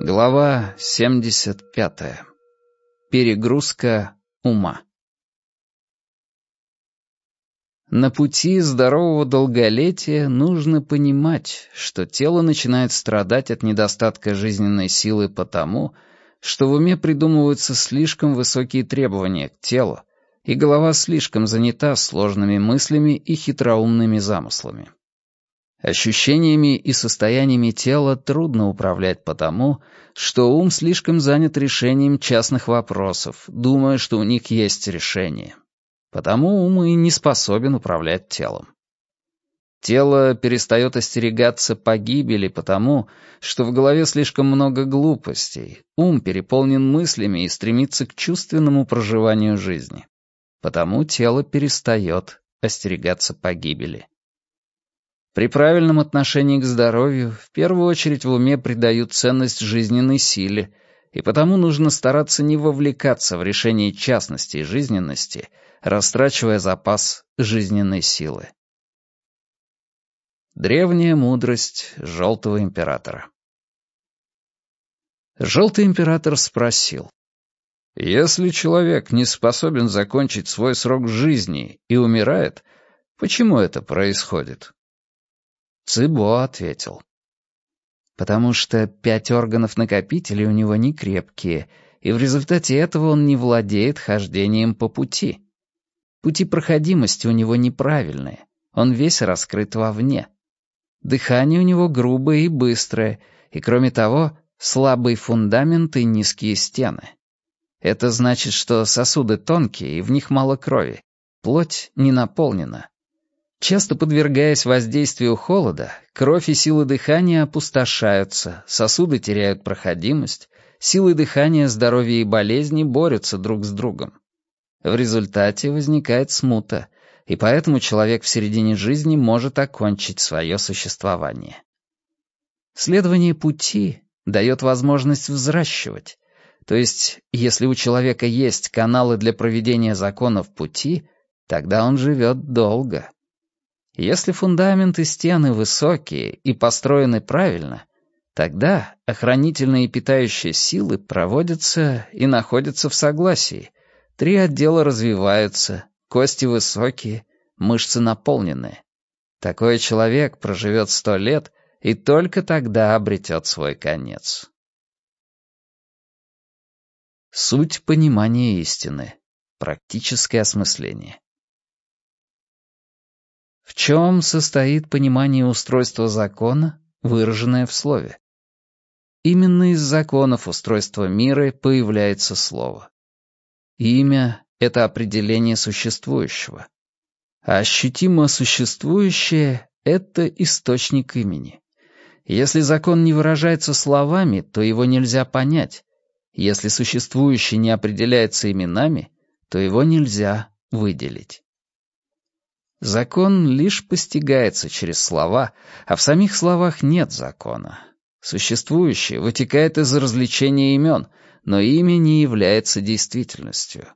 Глава 75. Перегрузка ума. На пути здорового долголетия нужно понимать, что тело начинает страдать от недостатка жизненной силы потому, что в уме придумываются слишком высокие требования к телу, и голова слишком занята сложными мыслями и хитроумными замыслами. Ощущениями и состояниями тела трудно управлять потому, что ум слишком занят решением частных вопросов, думая, что у них есть решение. Потому ум и не способен управлять телом. Тело перестает остерегаться погибели потому, что в голове слишком много глупостей, ум переполнен мыслями и стремится к чувственному проживанию жизни. Потому тело перестает остерегаться погибели. При правильном отношении к здоровью в первую очередь в уме придают ценность жизненной силе, и потому нужно стараться не вовлекаться в решение частности жизненности, растрачивая запас жизненной силы. Древняя мудрость Желтого Императора Желтый Император спросил, «Если человек не способен закончить свой срок жизни и умирает, почему это происходит?» Цибо ответил. Потому что пять органов-накопителей у него не крепкие, и в результате этого он не владеет хождением по пути. Пути проходимости у него неправильные, он весь раскрыт вовне. Дыхание у него грубое и быстрое, и, кроме того, слабый фундамент и низкие стены. Это значит, что сосуды тонкие, и в них мало крови. Плоть не наполнена. Часто подвергаясь воздействию холода, кровь и силы дыхания опустошаются, сосуды теряют проходимость, силы дыхания, здоровья и болезни борются друг с другом. В результате возникает смута, и поэтому человек в середине жизни может окончить свое существование. Следование пути дает возможность взращивать, то есть если у человека есть каналы для проведения законов пути, тогда он живет долго. Если фундамент и стены высокие и построены правильно, тогда охранительные и питающие силы проводятся и находятся в согласии. Три отдела развиваются, кости высокие, мышцы наполненные. Такой человек проживет сто лет и только тогда обретет свой конец. Суть понимания истины. Практическое осмысление. В чем состоит понимание устройства закона, выраженное в слове? Именно из законов устройства мира появляется слово. Имя — это определение существующего. А ощутимо существующее — это источник имени. Если закон не выражается словами, то его нельзя понять. Если существующее не определяется именами, то его нельзя выделить. Закон лишь постигается через слова, а в самих словах нет закона. Существующее вытекает из развлечения имен, но имя не является действительностью.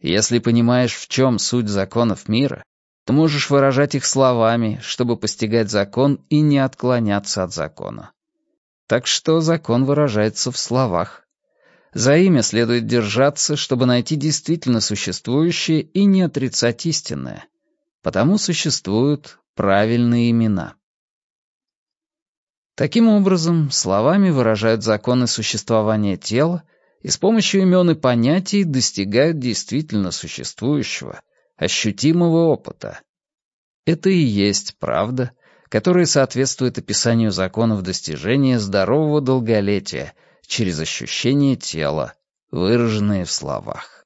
Если понимаешь, в чем суть законов мира, то можешь выражать их словами, чтобы постигать закон и не отклоняться от закона. Так что закон выражается в словах. За имя следует держаться, чтобы найти действительно существующее и не отрицать истинное. Потому существуют правильные имена. Таким образом, словами выражают законы существования тела и с помощью имен и понятий достигают действительно существующего, ощутимого опыта. Это и есть правда, которая соответствует описанию законов достижения здорового долголетия через ощущение тела, выраженные в словах.